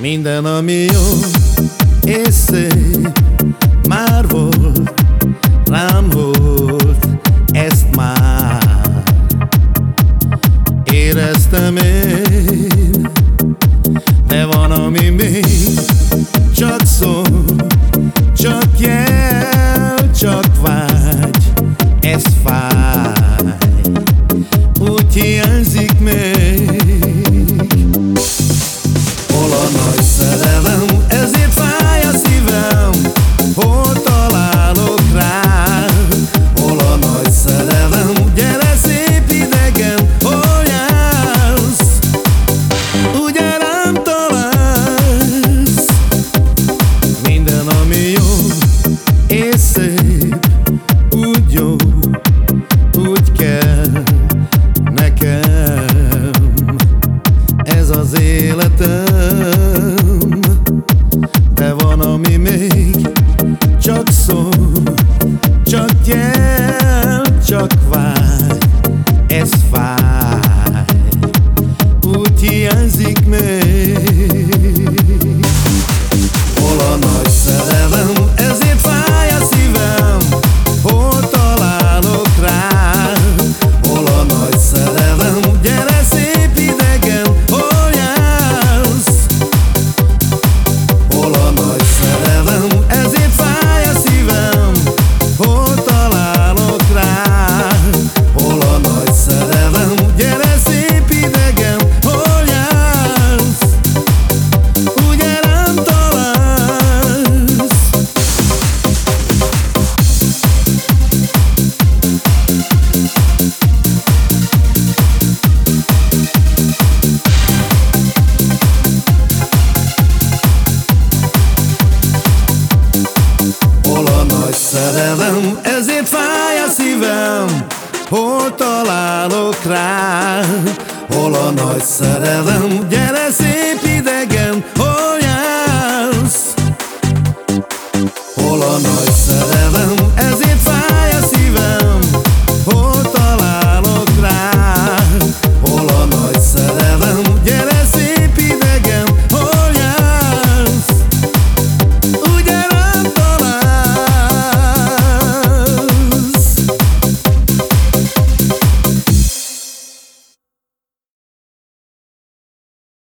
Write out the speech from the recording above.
Minden, ami jó és szép Már volt, rám volt Ezt már Éreztem én. De van, ami még ami még csak szó Csak jel, szerelem, ezért fáj a szívem. Hol találok rá, hol a nagy szerelem? Gyere szép